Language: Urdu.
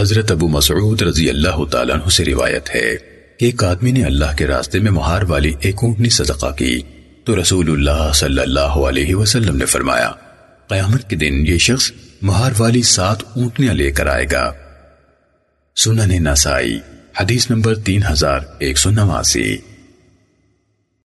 حضرت ابو مسعود رضی اللہ تعالیٰ عنہ سے روایت ہے کہ ایک آدمی نے اللہ کے راستے میں مہار والی ایک اونٹنی صدقہ کی تو رسول اللہ صلی اللہ علیہ وسلم نے فرمایا، قیامت کے دن یہ شخص مہار والی سات اونٹنیاں لے کر آئے گا۔ سنن نسائی، حدیث نمبر تین ہزار ایک سو نواسی۔